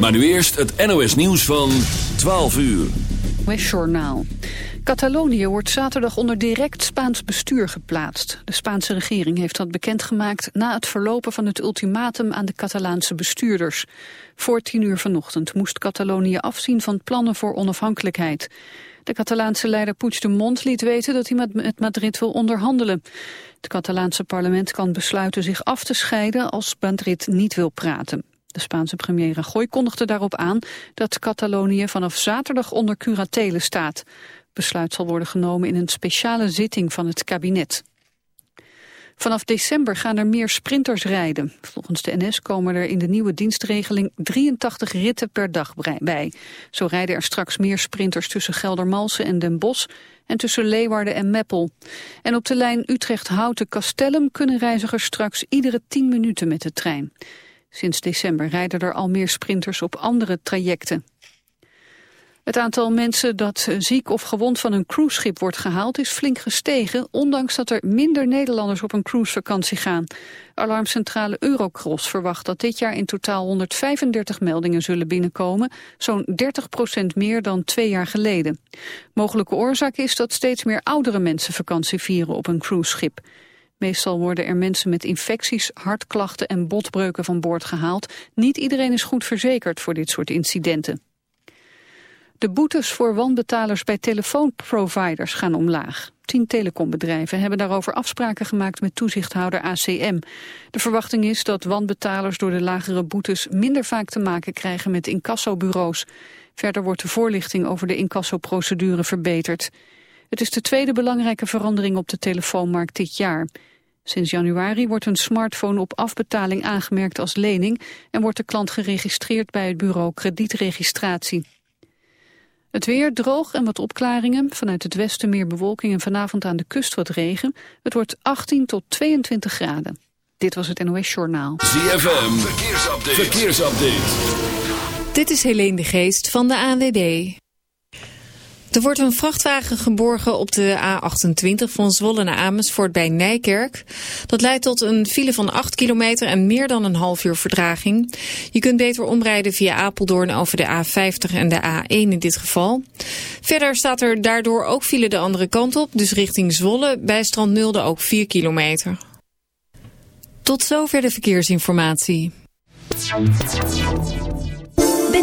Maar nu eerst het NOS nieuws van 12 uur. West Journaal. Catalonië wordt zaterdag onder direct Spaans bestuur geplaatst. De Spaanse regering heeft dat bekendgemaakt na het verlopen van het ultimatum aan de Catalaanse bestuurders. Voor tien uur vanochtend moest Catalonië afzien van plannen voor onafhankelijkheid. De Catalaanse leider Puigdemont liet weten dat hij met Madrid wil onderhandelen. Het Catalaanse parlement kan besluiten zich af te scheiden als Madrid niet wil praten. De Spaanse premier Rajoy kondigde daarop aan dat Catalonië vanaf zaterdag onder curatele staat. Besluit zal worden genomen in een speciale zitting van het kabinet. Vanaf december gaan er meer sprinters rijden. Volgens de NS komen er in de nieuwe dienstregeling 83 ritten per dag bij. Zo rijden er straks meer sprinters tussen Geldermalsen en Den Bosch en tussen Leeuwarden en Meppel. En op de lijn Utrecht-Houten-Castellum kunnen reizigers straks iedere 10 minuten met de trein. Sinds december rijden er al meer sprinters op andere trajecten. Het aantal mensen dat ziek of gewond van een cruiseschip wordt gehaald is flink gestegen, ondanks dat er minder Nederlanders op een cruisevakantie gaan. Alarmcentrale Eurocross verwacht dat dit jaar in totaal 135 meldingen zullen binnenkomen, zo'n 30% meer dan twee jaar geleden. Mogelijke oorzaak is dat steeds meer oudere mensen vakantie vieren op een cruiseschip. Meestal worden er mensen met infecties, hartklachten en botbreuken van boord gehaald. Niet iedereen is goed verzekerd voor dit soort incidenten. De boetes voor wanbetalers bij telefoonproviders gaan omlaag. Tien telecombedrijven hebben daarover afspraken gemaakt met toezichthouder ACM. De verwachting is dat wanbetalers door de lagere boetes minder vaak te maken krijgen met incassobureaus. Verder wordt de voorlichting over de incassoprocedure verbeterd. Het is de tweede belangrijke verandering op de telefoonmarkt dit jaar. Sinds januari wordt een smartphone op afbetaling aangemerkt als lening... en wordt de klant geregistreerd bij het bureau kredietregistratie. Het weer droog en wat opklaringen. Vanuit het westen meer bewolking en vanavond aan de kust wat regen. Het wordt 18 tot 22 graden. Dit was het NOS Journaal. ZFM, verkeersupdate. verkeersupdate. Dit is Helene de Geest van de ANWB. Er wordt een vrachtwagen geborgen op de A28 van Zwolle naar Amersfoort bij Nijkerk. Dat leidt tot een file van 8 kilometer en meer dan een half uur verdraging. Je kunt beter omrijden via Apeldoorn over de A50 en de A1 in dit geval. Verder staat er daardoor ook file de andere kant op, dus richting Zwolle bij Strandmulde ook 4 kilometer. Tot zover de verkeersinformatie.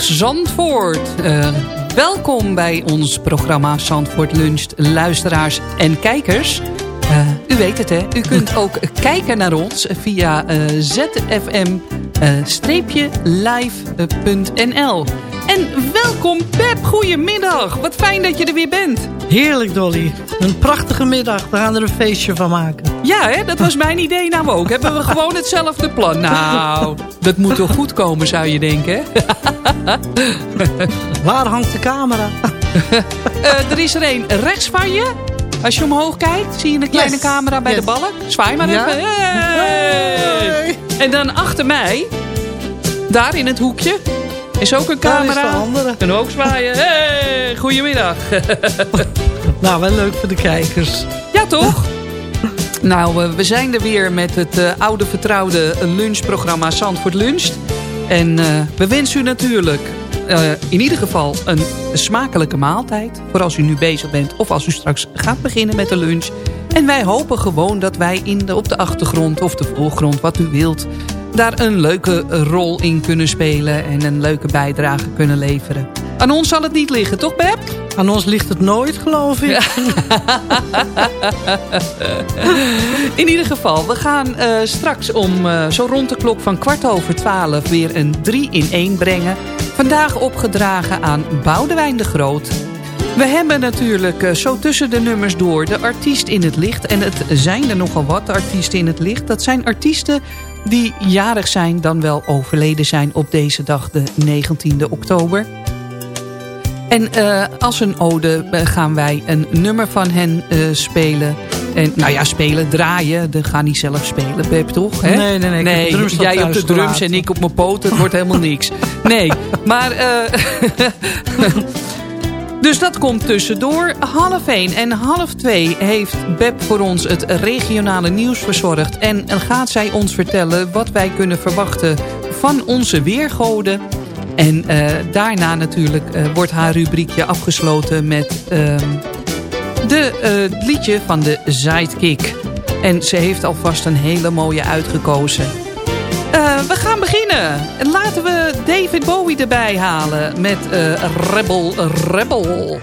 Goedemiddag, Zandvoort. Uh, welkom bij ons programma Zandvoort Luncht, luisteraars en kijkers. Uh, u weet het, hè? U kunt ook kijken naar ons via uh, zfm-live.nl. En welkom Pep, goedemiddag. Wat fijn dat je er weer bent. Heerlijk Dolly. Een prachtige middag. We gaan er een feestje van maken. Ja, hè? dat was mijn idee nou ook. Hebben we gewoon hetzelfde plan. Nou, dat moet toch goed komen zou je denken. Waar hangt de camera? uh, er is er een rechts van je. Als je omhoog kijkt, zie je een kleine camera bij de ballen. Zwaai maar even. Hey. En dan achter mij, daar in het hoekje, is ook een camera. En ook zwaaien. Hey, goedemiddag. nou, wel leuk voor de kijkers. Ja, toch? Nou, we zijn er weer met het uh, oude vertrouwde lunchprogramma Zandvoort Lunch. En uh, we wensen u natuurlijk uh, in ieder geval een smakelijke maaltijd. Voor als u nu bezig bent of als u straks gaat beginnen met de lunch. En wij hopen gewoon dat wij in de, op de achtergrond of de voorgrond, wat u wilt daar een leuke rol in kunnen spelen en een leuke bijdrage kunnen leveren. Aan ons zal het niet liggen, toch Beb? Aan ons ligt het nooit, geloof ik. in ieder geval, we gaan uh, straks om uh, zo rond de klok van kwart over twaalf weer een 3 in 1 brengen. Vandaag opgedragen aan Boudewijn de Groot. We hebben natuurlijk uh, zo tussen de nummers door de artiest in het licht. En het zijn er nogal wat, artiesten in het licht. Dat zijn artiesten die jarig zijn dan wel overleden zijn op deze dag, de 19e oktober. En uh, als een ode uh, gaan wij een nummer van hen uh, spelen. En, nou ja, spelen, draaien. De gaan niet zelf spelen, Pep, toch? Hè? Nee, nee, nee. nee jij op de drums en ik op mijn poten. Het wordt helemaal niks. Nee, maar... Dus dat komt tussendoor. Half 1 en half 2 heeft Beb voor ons het regionale nieuws verzorgd. En gaat zij ons vertellen wat wij kunnen verwachten van onze weergoden. En uh, daarna natuurlijk uh, wordt haar rubriekje afgesloten met uh, de uh, liedje van de Sidekick. En ze heeft alvast een hele mooie uitgekozen. We gaan beginnen. Laten we David Bowie erbij halen met uh, Rebel Rebel.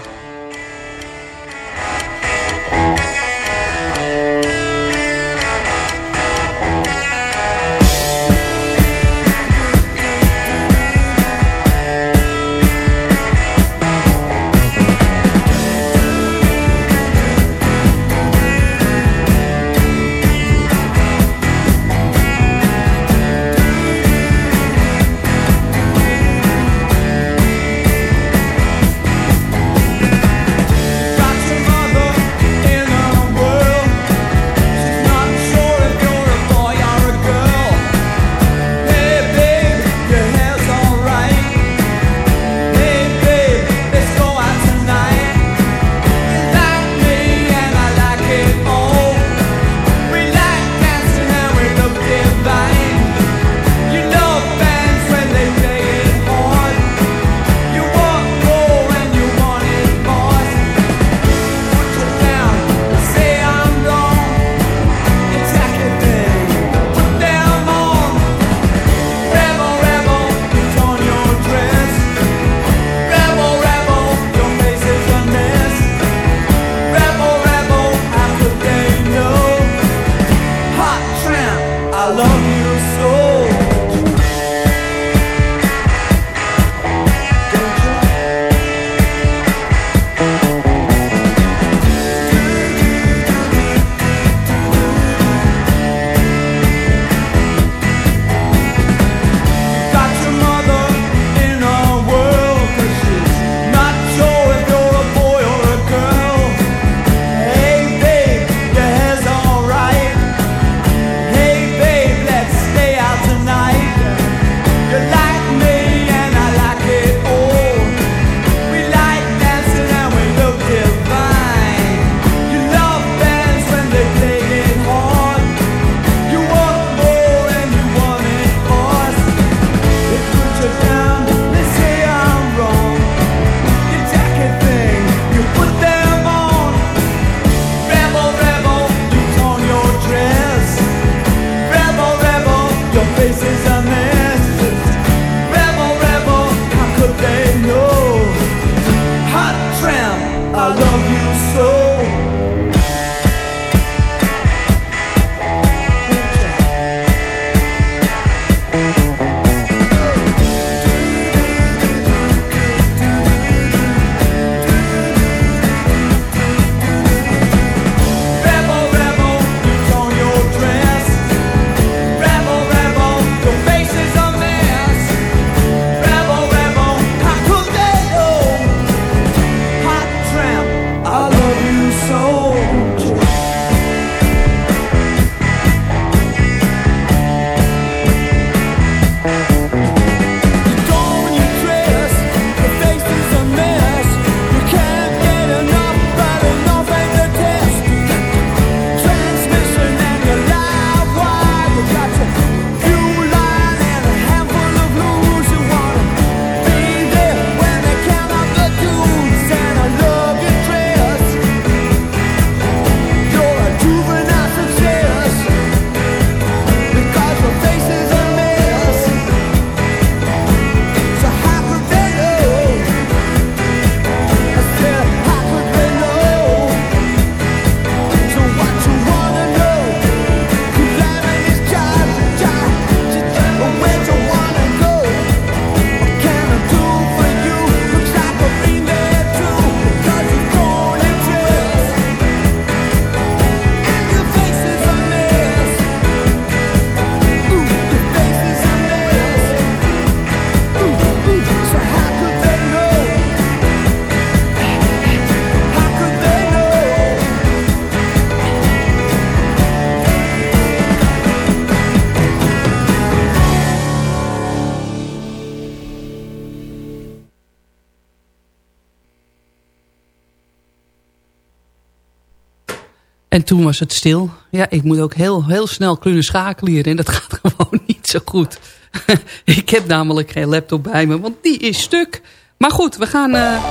En toen was het stil. Ja, ik moet ook heel, heel snel kunnen schakelen hier. En dat gaat gewoon niet zo goed. ik heb namelijk geen laptop bij me, want die is stuk. Maar goed, we gaan uh,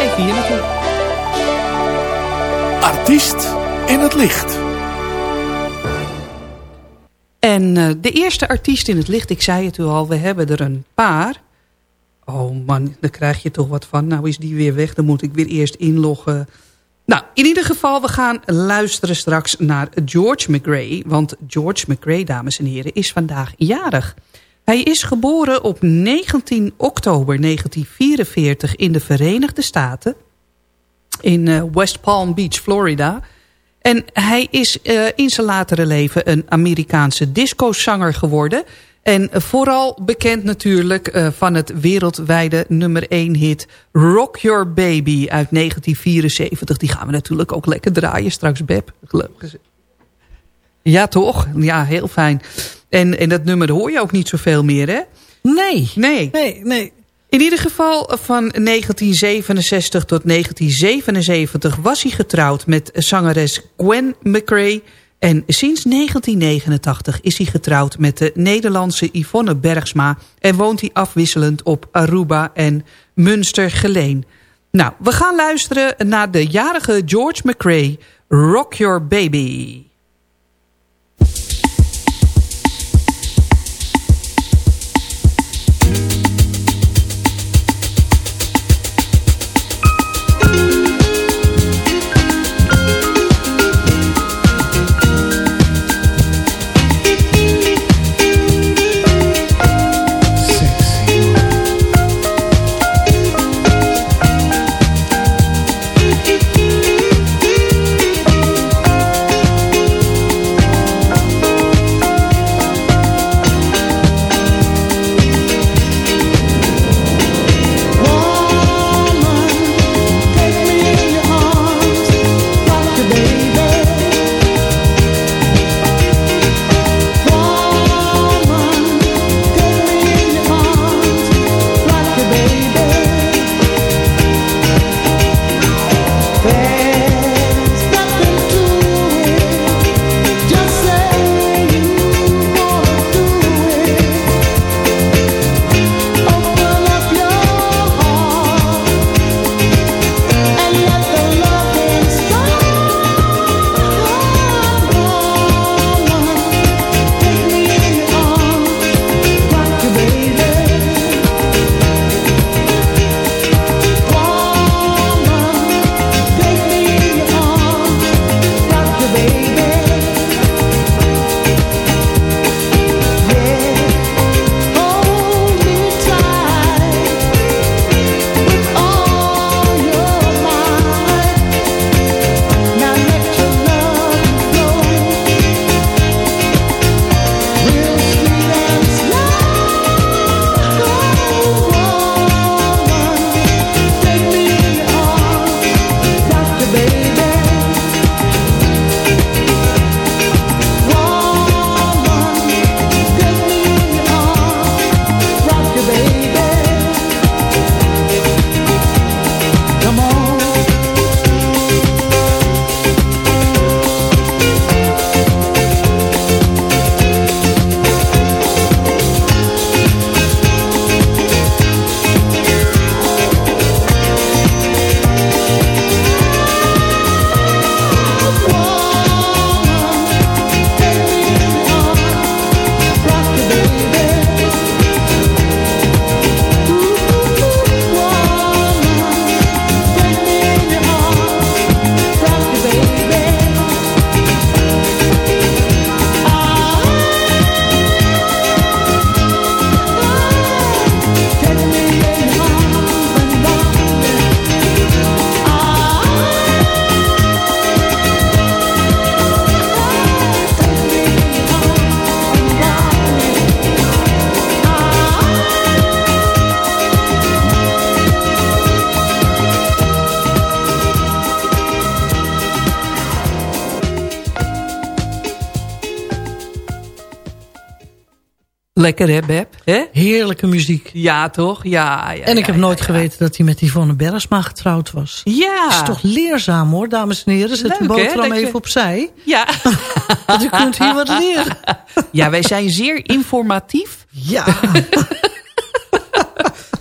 even hier naartoe. Artiest in het licht. En uh, de eerste artiest in het licht, ik zei het u al, we hebben er een paar. Oh man, daar krijg je toch wat van. Nou is die weer weg, dan moet ik weer eerst inloggen. Nou, in ieder geval, we gaan luisteren straks naar George McRae. Want George McRae, dames en heren, is vandaag jarig. Hij is geboren op 19 oktober 1944 in de Verenigde Staten. In uh, West Palm Beach, Florida. En hij is uh, in zijn latere leven een Amerikaanse discozanger geworden... En vooral bekend natuurlijk uh, van het wereldwijde nummer 1 hit Rock Your Baby uit 1974. Die gaan we natuurlijk ook lekker draaien straks, Beb. Ja, toch? Ja, heel fijn. En, en dat nummer hoor je ook niet zoveel meer, hè? Nee. Nee. Nee, nee. In ieder geval van 1967 tot 1977 was hij getrouwd met zangeres Gwen McRae... En sinds 1989 is hij getrouwd met de Nederlandse Yvonne Bergsma... en woont hij afwisselend op Aruba en Münster-Geleen. Nou, we gaan luisteren naar de jarige George McRae, Rock Your Baby. Lekker hè, Beb? Hè? Heerlijke muziek. Ja, toch? Ja. ja en ik ja, heb nooit ja, geweten dat hij met Yvonne Bergsma getrouwd was. Ja. Dat is toch leerzaam hoor, dames en heren. Zet de Leuk, hè, boterham je- even opzij. Ja. Want u kunt hier wat leren. ja, wij zijn zeer informatief. Ja.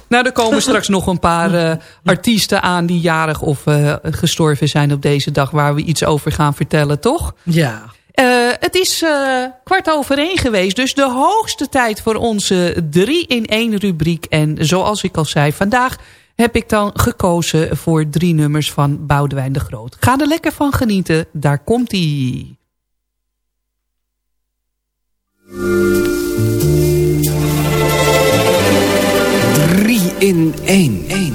Nou, er komen straks nog een paar eh, artiesten aan... die jarig of eh, gestorven zijn op deze dag... waar we iets over gaan vertellen, toch? Ja. Eh, het is eh, kwart over één geweest. Dus de hoogste tijd voor onze 3-in-1 rubriek. En zoals ik al zei, vandaag heb ik dan gekozen... voor drie nummers van Boudewijn de Groot. Ga er lekker van genieten. Daar komt-ie. In één.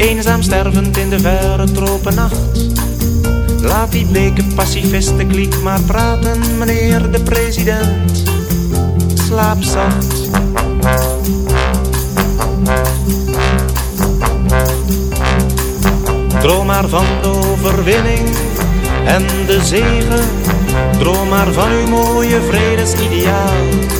eenzaam stervend in de verre tropennacht. Laat die bleke pacifisten kliek maar praten, meneer de president. Slaap zacht. Droom maar van de overwinning en de zegen. Droom maar van uw mooie vredesideaal.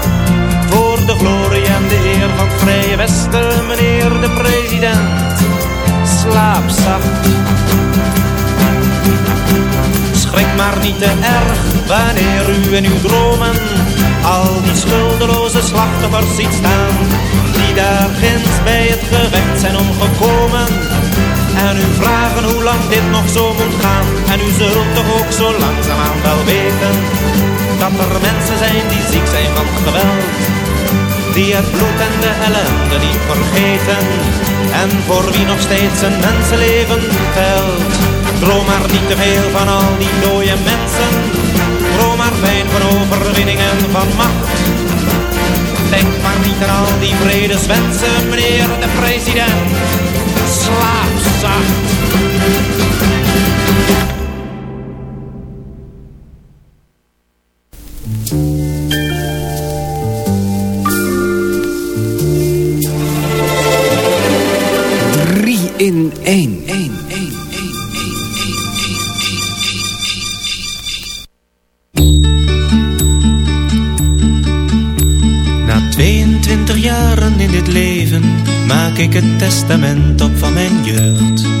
De eer van Vrije Westen, meneer de president. Slaap zacht. Schrik maar niet te erg wanneer u in uw dromen al die schuldeloze slachtoffers ziet staan. Die daar ginds bij het gevecht zijn omgekomen. En u vragen hoe lang dit nog zo moet gaan. En u zult toch ook zo langzaamaan wel weten. Dat er mensen zijn die ziek zijn van geweld. Die het bloed en de ellende niet vergeten. En voor wie nog steeds een mensenleven telt. Droom maar niet te veel van al die dode mensen. Droom maar fijn van overwinning en van macht. Denk maar niet aan al die vredeswensen, meneer de president. Slaap zacht. In één. Na 22 jaren in dit leven maak ik het testament op van mijn jeugd.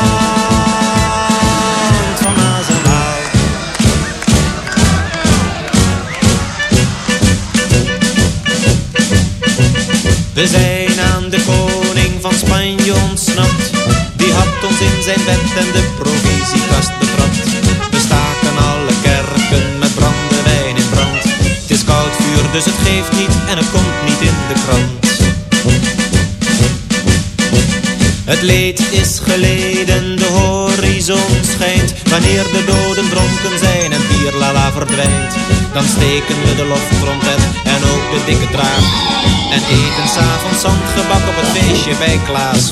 We zijn aan de koning van Spanje ontsnapt. Die had ons in zijn bed en de provisiekast betrapt. We staken alle kerken met brandewijn in brand. Het is koud vuur, dus het geeft niet en het komt niet in de krant. Het leed is geleden, de horizon schijnt Wanneer de doden dronken zijn en bierlala verdwijnt Dan steken we de loftrompet en ook de dikke draak En eten s'avonds zandgebak op het feestje bij Klaas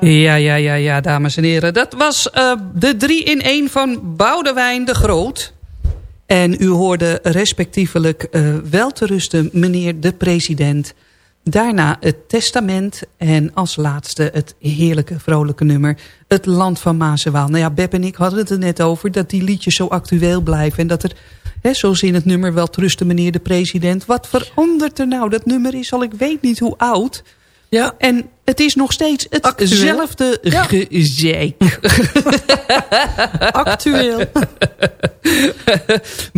Ja, ja, ja, ja, dames en heren. Dat was uh, de 3 in 1 van Boudewijn de Groot. En u hoorde respectievelijk uh, wel te rusten meneer de president. Daarna het testament en als laatste het heerlijke vrolijke nummer... Het Land van Maas en Waal. Nou ja, Beb en ik hadden het er net over dat die liedjes zo actueel blijven... en dat er, hè, zoals in het nummer wel meneer de president... wat verandert er nou? Dat nummer is al ik weet niet hoe oud... Ja. En het is nog steeds hetzelfde ja. gezeik. Actueel.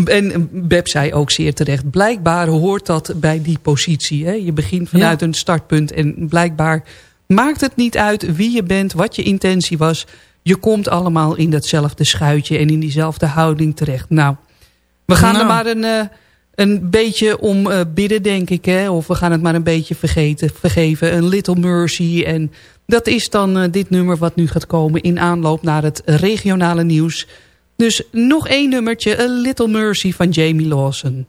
en Beb zei ook zeer terecht. Blijkbaar hoort dat bij die positie. Hè? Je begint vanuit ja. een startpunt. En blijkbaar maakt het niet uit wie je bent, wat je intentie was. Je komt allemaal in datzelfde schuitje en in diezelfde houding terecht. Nou, we gaan nou. er maar een... Uh, een beetje om uh, bidden, denk ik. Hè? Of we gaan het maar een beetje vergeten, vergeven. Een Little Mercy. En dat is dan uh, dit nummer wat nu gaat komen in aanloop naar het regionale nieuws. Dus nog één nummertje, A Little Mercy van Jamie Lawson.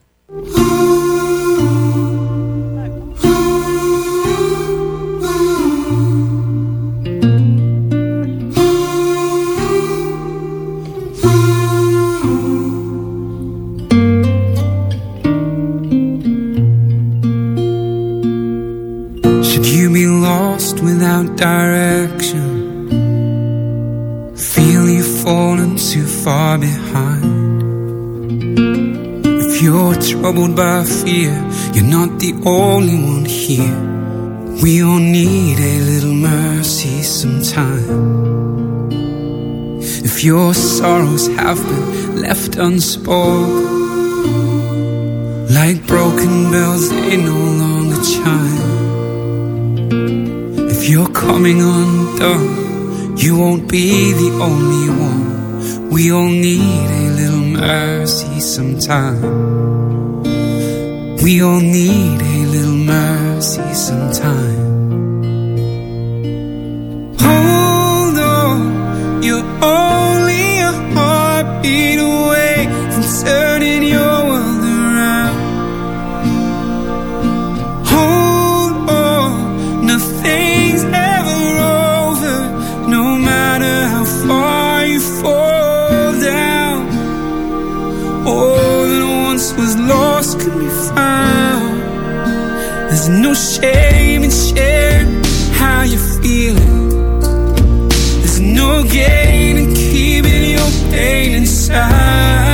Direction. Feel you falling too far behind. If you're troubled by fear, you're not the only one here. We all need a little mercy sometime. If your sorrows have been left unspoken, like broken bells, they no longer chime. If you're coming undone, you won't be the only one. We all need a little mercy sometime. We all need a little mercy sometime. Hold on, you're only a heartbeat away from turning your There's no shame in sharing how you're feeling. There's no gain in keeping your pain inside.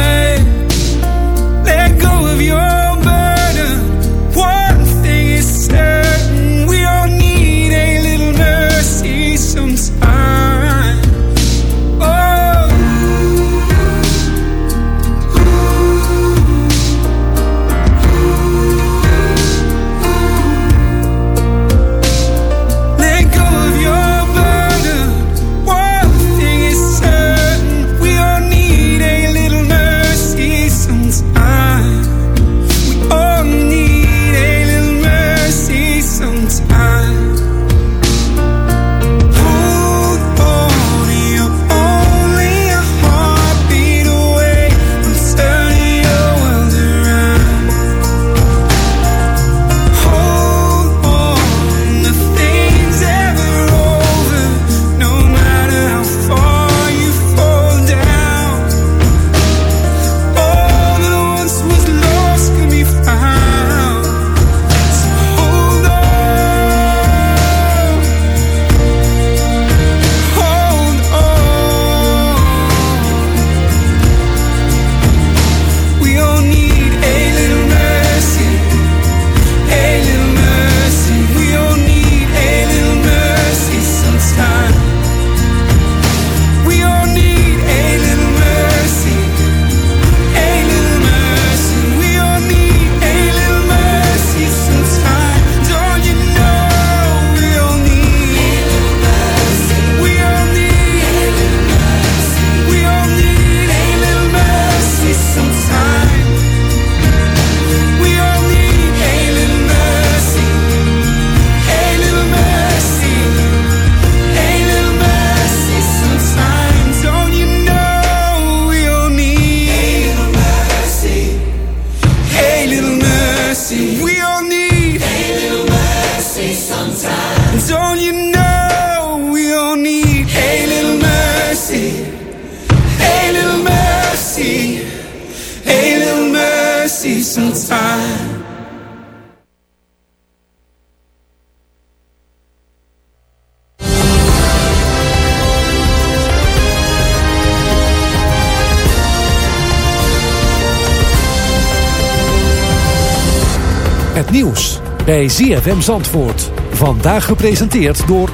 Bij ZFM Zandvoort. Vandaag gepresenteerd door...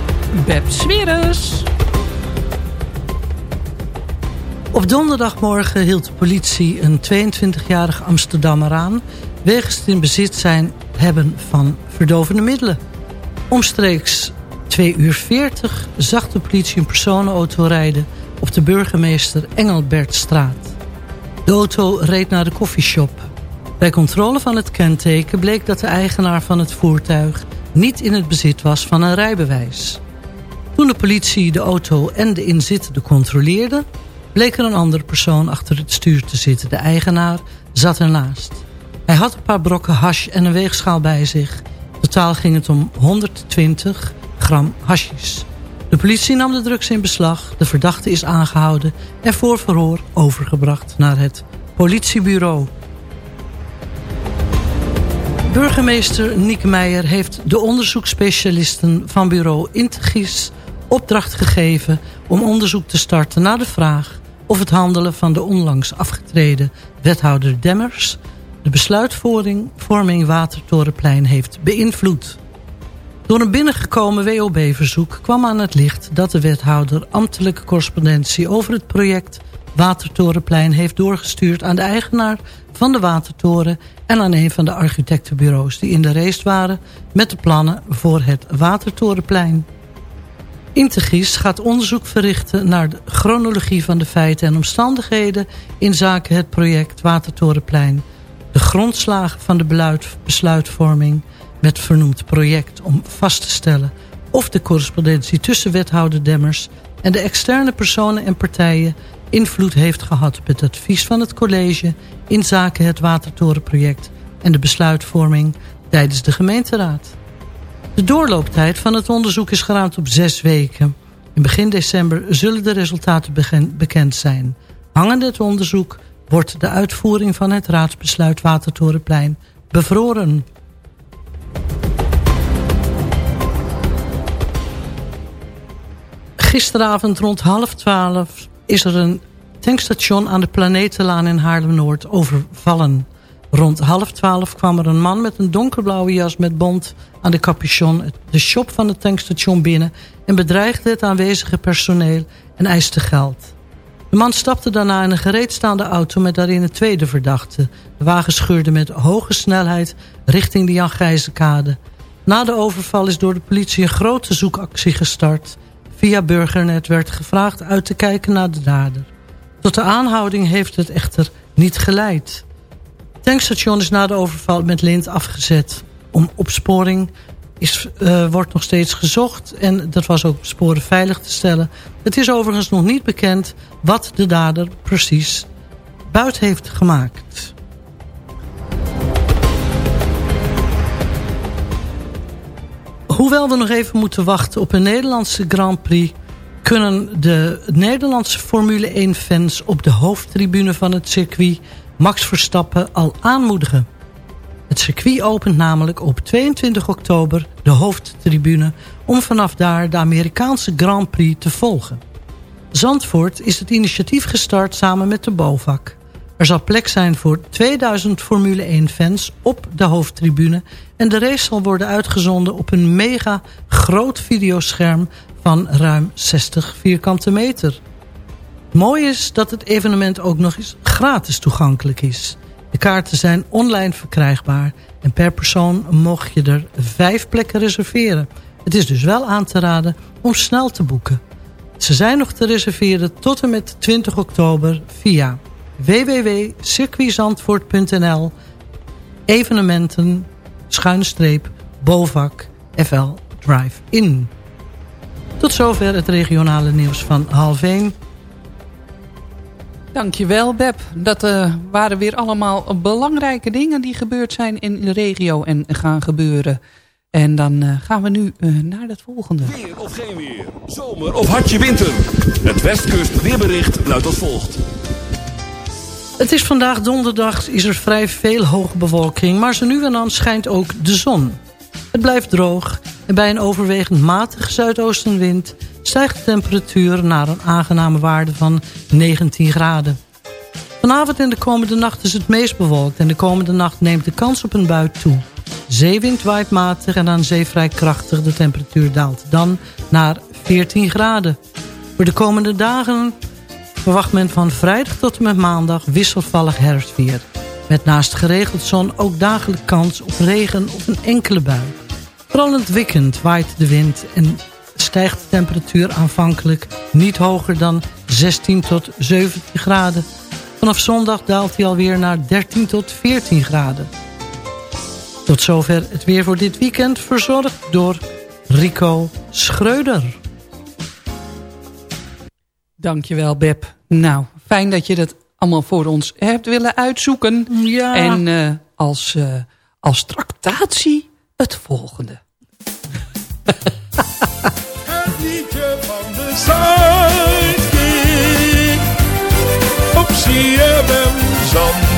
Beb Smeres. Op donderdagmorgen hield de politie een 22-jarige Amsterdammer aan... wegens het in bezit zijn hebben van verdovende middelen. Omstreeks 2 uur 40 zag de politie een personenauto rijden... op de burgemeester Engelbertstraat. De auto reed naar de koffieshop... Bij controle van het kenteken bleek dat de eigenaar van het voertuig niet in het bezit was van een rijbewijs. Toen de politie de auto en de inzittende controleerde... bleek er een andere persoon achter het stuur te zitten. De eigenaar zat ernaast. Hij had een paar brokken hash en een weegschaal bij zich. Totaal ging het om 120 gram hashis. De politie nam de drugs in beslag. De verdachte is aangehouden en voor verhoor overgebracht naar het politiebureau... Burgemeester Nieke Meijer heeft de onderzoeksspecialisten van bureau Integis opdracht gegeven om onderzoek te starten naar de vraag of het handelen van de onlangs afgetreden wethouder Demmers de besluitvorming Watertorenplein heeft beïnvloed. Door een binnengekomen WOB-verzoek kwam aan het licht dat de wethouder ambtelijke correspondentie over het project Watertorenplein heeft doorgestuurd aan de eigenaar van de Watertoren en aan een van de architectenbureaus die in de race waren met de plannen voor het Watertorenplein. Integris gaat onderzoek verrichten naar de chronologie van de feiten en omstandigheden in zaken het project Watertorenplein, de grondslagen van de besluitvorming met vernoemd project om vast te stellen of de correspondentie tussen wethouder Demmers en de externe personen en partijen invloed heeft gehad op het advies van het college in zaken het Watertorenproject en de besluitvorming tijdens de gemeenteraad. De doorlooptijd van het onderzoek is geraamd op zes weken. In begin december zullen de resultaten bekend zijn. Hangende het onderzoek wordt de uitvoering van het raadsbesluit Watertorenplein bevroren. Gisteravond rond half twaalf is er een tankstation aan de Planetenlaan in Haarlem-Noord overvallen. Rond half twaalf kwam er een man met een donkerblauwe jas met bont aan de capuchon de shop van het tankstation binnen en bedreigde het aanwezige personeel en eiste geld. De man stapte daarna in een gereedstaande auto met daarin een tweede verdachte. De wagen scheurde met hoge snelheid richting de Jan Gijzenkade. Na de overval is door de politie een grote zoekactie gestart. Via Burgernet werd gevraagd uit te kijken naar de dader. Tot de aanhouding heeft het echter niet geleid. Het tankstation is na de overval met lint afgezet. Om opsporing is, uh, wordt nog steeds gezocht en dat was ook sporen veilig te stellen. Het is overigens nog niet bekend wat de dader precies buiten heeft gemaakt. Hoewel we nog even moeten wachten op een Nederlandse Grand Prix... kunnen de Nederlandse Formule 1-fans op de hoofdtribune van het circuit... Max Verstappen al aanmoedigen. Het circuit opent namelijk op 22 oktober de hoofdtribune... om vanaf daar de Amerikaanse Grand Prix te volgen. Zandvoort is het initiatief gestart samen met de BOVAC... Er zal plek zijn voor 2000 Formule 1-fans op de hoofdtribune... en de race zal worden uitgezonden op een mega groot videoscherm van ruim 60 vierkante meter. Mooi is dat het evenement ook nog eens gratis toegankelijk is. De kaarten zijn online verkrijgbaar en per persoon mocht je er vijf plekken reserveren. Het is dus wel aan te raden om snel te boeken. Ze zijn nog te reserveren tot en met 20 oktober via www.circuitzandvoort.nl Evenementen, schuine streep, BOVAC, FL Drive In. Tot zover het regionale nieuws van half 1. Dankjewel Beb. Dat uh, waren weer allemaal belangrijke dingen die gebeurd zijn in de regio en gaan gebeuren. En dan gaan we nu naar het volgende. Weer of geen weer. Zomer of hartje winter. Het Westkust weerbericht luidt als volgt. Het is vandaag donderdag, is er vrij veel hoge bewolking... maar zo nu en dan schijnt ook de zon. Het blijft droog en bij een overwegend matige zuidoostenwind... stijgt de temperatuur naar een aangename waarde van 19 graden. Vanavond en de komende nacht is het meest bewolkt... en de komende nacht neemt de kans op een bui toe. Zeewind waait matig en aan zee vrij krachtig. De temperatuur daalt dan naar 14 graden. Voor de komende dagen verwacht men van vrijdag tot en met maandag wisselvallig herfstweer. Met naast geregeld zon ook dagelijks kans op regen of een enkele bui. Vooral het weekend waait de wind en stijgt de temperatuur aanvankelijk niet hoger dan 16 tot 17 graden. Vanaf zondag daalt hij alweer naar 13 tot 14 graden. Tot zover het weer voor dit weekend, verzorgd door Rico Schreuder. Dankjewel, Beb. Nou, fijn dat je dat allemaal voor ons hebt willen uitzoeken. Ja. En uh, als, uh, als tractatie het volgende. het liedje van de Zuidkiek op CFM Zandvoort.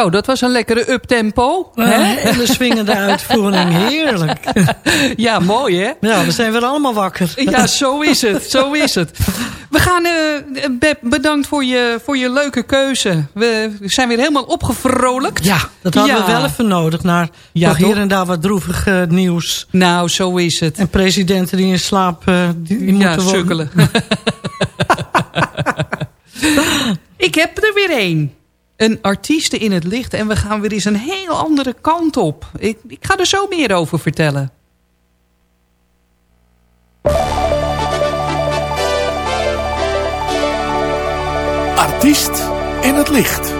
Zo, dat was een lekkere uptempo. Een hele swingende uitvoering, heerlijk. ja, mooi hè? Ja, we zijn weer allemaal wakker. Ja, zo is het, zo is het. We gaan, uh, Beb, bedankt voor je, voor je leuke keuze. We zijn weer helemaal opgevrolijkt. Ja, dat hadden we wel even nodig. Naar ja, toch hier en daar wat droevig uh, nieuws. Nou, zo is het. En presidenten die in slaap uh, die, die ja, moeten sukkelen. Ik heb er weer één. Een artieste in het licht. En we gaan weer eens een heel andere kant op. Ik, ik ga er zo meer over vertellen. Artiest in het licht.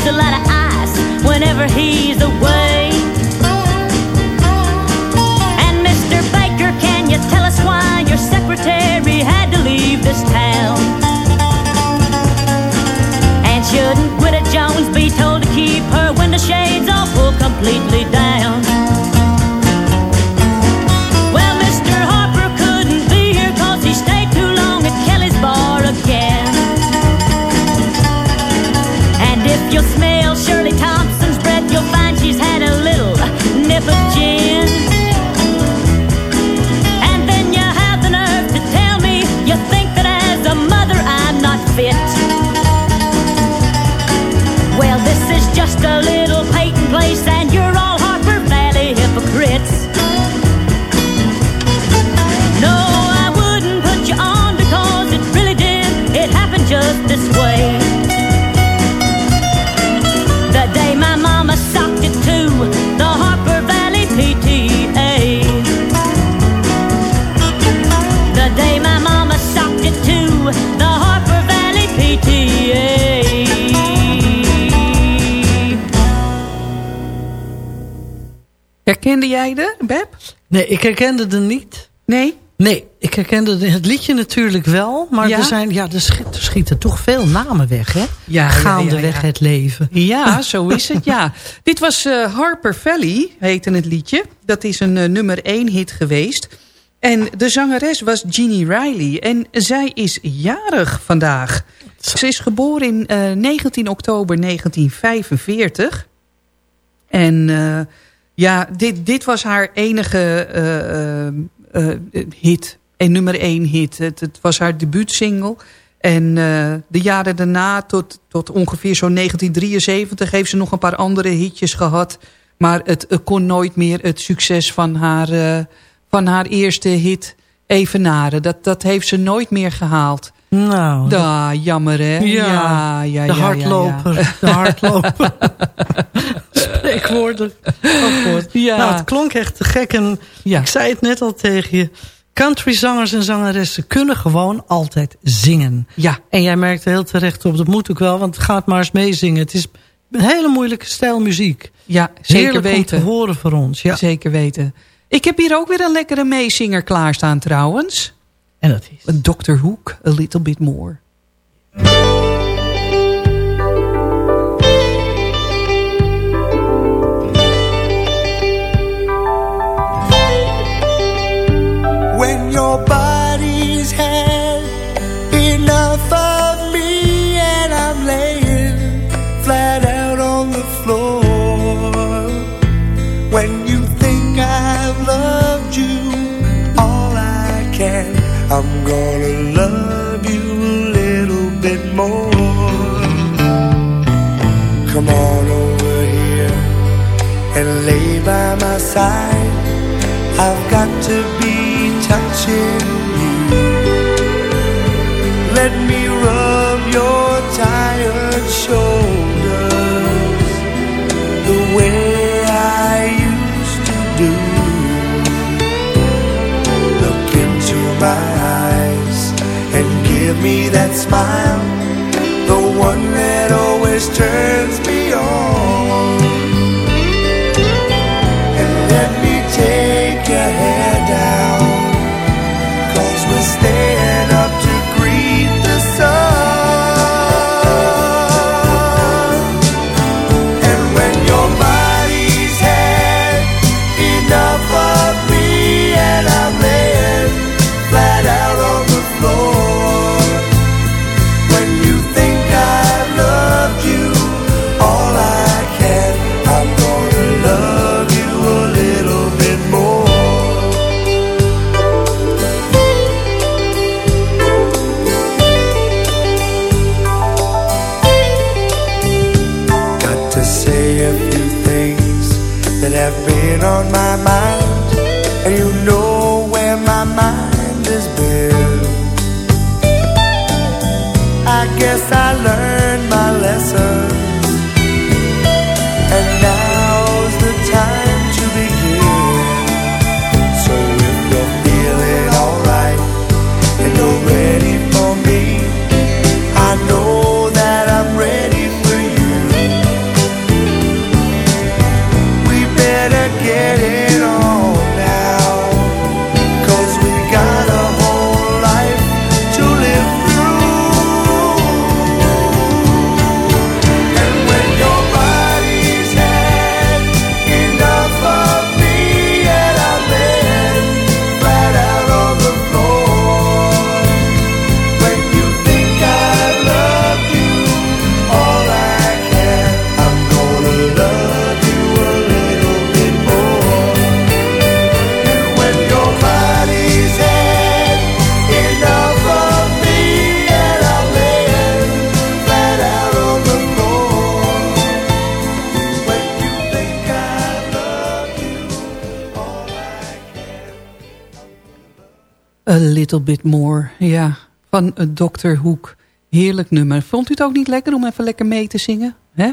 seems a lot of ice whenever he's away. And Mr. Baker, can you tell us why your secretary had to leave this town? And shouldn't Gwida Jones be told to keep her window shades pulled completely Nee, ik herkende er niet. Nee? Nee, ik herkende de- het liedje natuurlijk wel. Maar Ja? er, zijn, ja, er, schiet- schieten toch veel namen weg, hè? Ja, Gaandeweg ja, ja. het leven. Ja, zo is het, ja. Dit was eh, Harper Valley, heette het liedje. Dat is een eh, nummer 1 hit geweest. En de zangeres was Jeannie Riley. En zij is jarig vandaag. Ze is geboren in eh, 19 oktober 1945. En eh, ja, dit, dit was haar enige eh, eh, eh, hit. En nummer 1 hit. Het, het was haar debuutsingle. En de jaren daarna, tot, tot ongeveer zo'n 1973... heeft ze nog een paar andere hitjes gehad. Maar het kon nooit meer het succes van haar, van haar eerste hit evenaren. Dat, dat heeft ze nooit meer gehaald. Nou, Da, jammer hè? Ja, ja, ja, de ja, hardloper. ja, ja. De hardloper. God. Ja. Nou, het klonk echt te gek. En ik zei het net al tegen je. Countryzangers en zangeressen kunnen gewoon altijd zingen. Ja. En jij merkt er heel terecht op, dat moet ook wel, want gaat maar eens meezingen. Het is een hele moeilijke stijl muziek. Ja, zeker Heerlijk weten. te horen voor ons. Ja. Zeker weten. Ik heb hier ook weer een lekkere meezinger klaarstaan trouwens. En dat is? Dr. Hoek, A Little Bit More. Body's had enough of me and I'm laying flat out on the floor. When you think I've loved you all I can, I'm gonna love you a little bit more. Come on over here and lay by my side. I've got to touching you. Let me rub your tired shoulders the way I used to do. Look into my eyes and give me that smile, the one that always turns me on. Little Bit More, ja. Van uh, Dr. Hoek. Heerlijk nummer. Vond u het ook niet lekker om even lekker mee te zingen? Hè?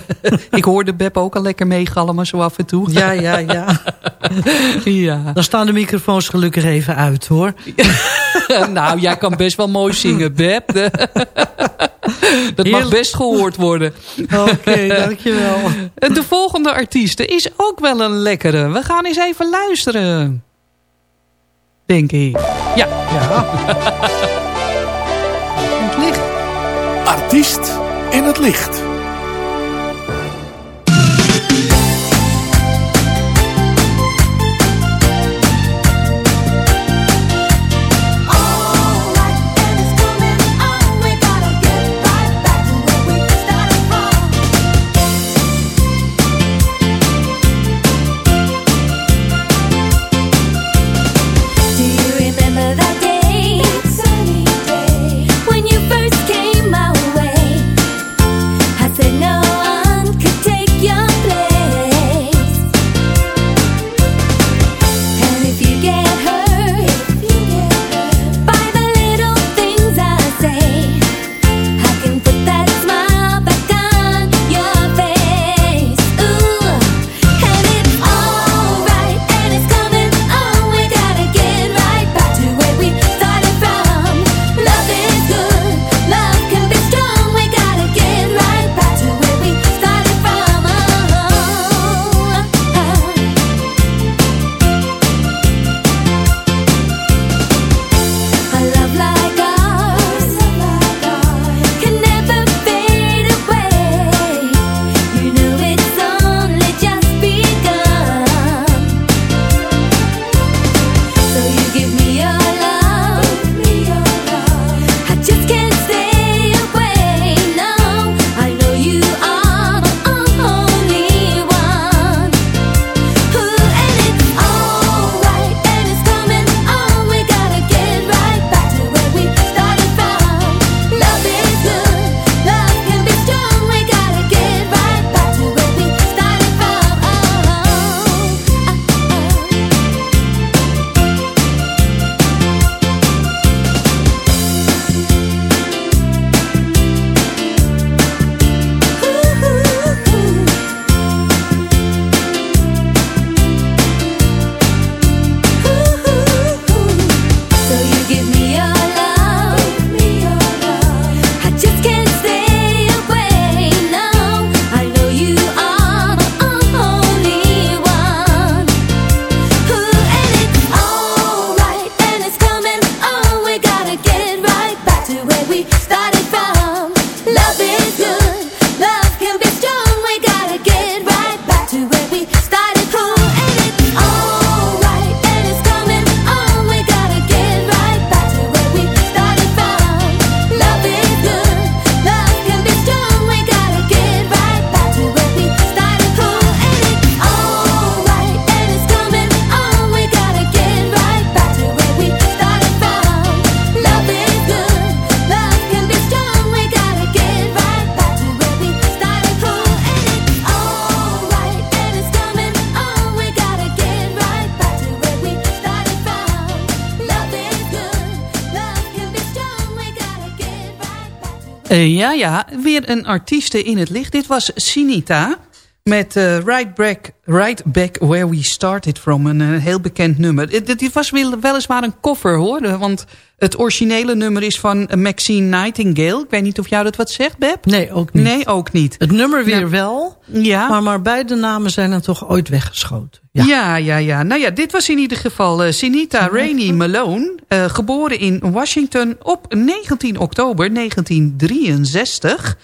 Ik hoorde Beb ook al lekker meegalmen zo af en toe. Ja, ja, ja. ja. Dan staan de microfoons gelukkig even uit, hoor. nou, jij kan best wel mooi zingen, Beb. Dat mag best gehoord worden. Oké, dankjewel. De volgende artieste is ook wel een lekkere. We gaan eens even luisteren. Denk ik. Ja. Ja. Het licht. Artiest in het licht. Ja, ja, weer een artieste in het licht. Dit was Sinita met eh, right, back, right Back Where We Started From. Een, eh, heel bekend nummer. Dit, was wel- weliswaar een cover hoor. Want het originele nummer is van Maxine Nightingale. Ik weet niet of jou dat wat zegt, Beb? Nee, ook niet. Nee, ook niet. Het nummer weer Nou, wel, Ja. maar, maar beide namen zijn er toch ooit weggeschoten. Ja. ja, ja, Nou ja, dit was in ieder geval eh, Sinita Rainey Malone. geboren in Washington op 19 oktober 1963.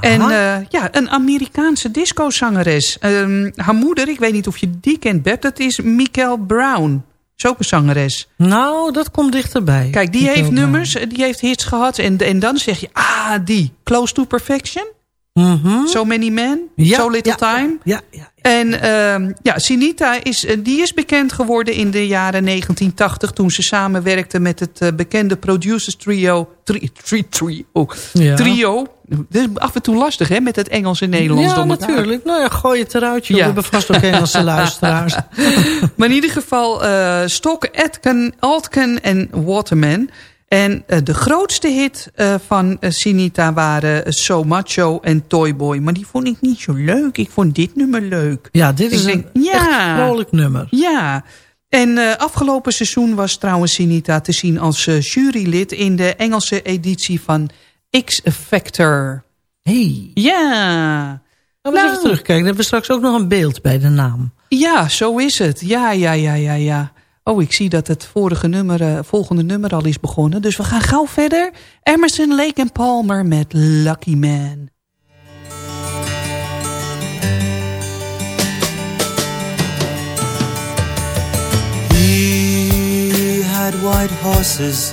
En eh, ja, een Amerikaanse discozangeres. Ehm haar moeder, ik weet niet of je die kent, Beb, dat is Mikel Brown. Is ook een zangeres. Nou, dat komt dichterbij. Kijk, die Michael heeft Brown. nummers, eh, die heeft hits gehad. En, en dan zeg je, ah, die. Close to Perfection. Mhm. So Many Men. Ja, so Little ja, Time. Ja, ja. En ehm, ja, Sinita is, eh, die is bekend geworden in de jaren 1980... toen ze samenwerkte met het bekende producers trio... Tri, tri, trio. Ja. Trio. Dat is af en toe lastig, hè, met het Engels en Nederlands Ja, door elkaar. natuurlijk. Nou ja, gooi het eruit. joh. Ja. We hebben vast ook Engelse luisteraars. Maar in ieder geval uh, Stok, Atkin, Altken en Waterman. En uh, de grootste hit uh, van Sinita waren So Macho en Toyboy. Maar die vond ik niet zo leuk. Ik vond dit nummer leuk. Ja, dit is denk, een ja, echt vrolijk nummer. Ja. En uh, afgelopen seizoen was trouwens Sinita te zien als uh, jurylid... in de Engelse editie van X Factor. Hey. Ja. Laten we even terugkijken. Dan hebben we straks ook nog een beeld bij de naam. Ja, zo is het. Ja, ja, ja, ja, ja. Oh, ik zie dat het vorige nummer, uh, volgende nummer al is begonnen. Dus we gaan gauw verder. Emerson, Lake and Palmer met Lucky Man. He had white horses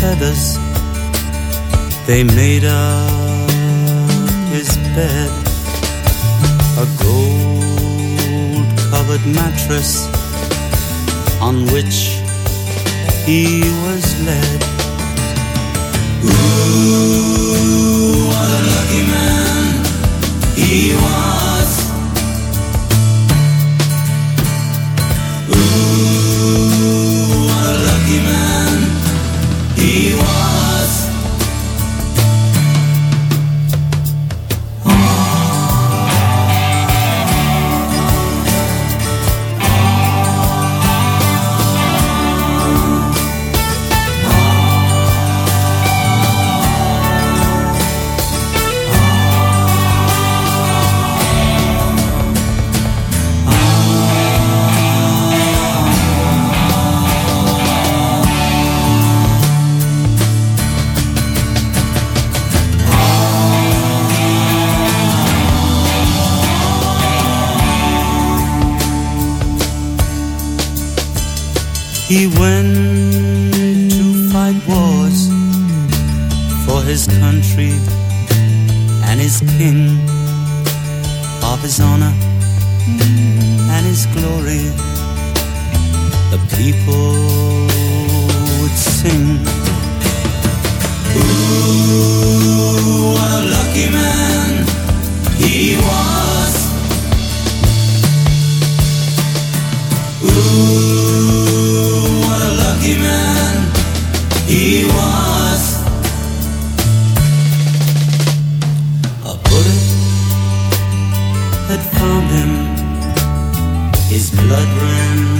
Feathers, they made up his bed. A gold covered mattress on which he was led. Ooh, what a lucky man he was. To fight wars for his country and his king, of his honor and his glory. The people would sing. Ooh, what a lucky man he was. Had found him. His blood ran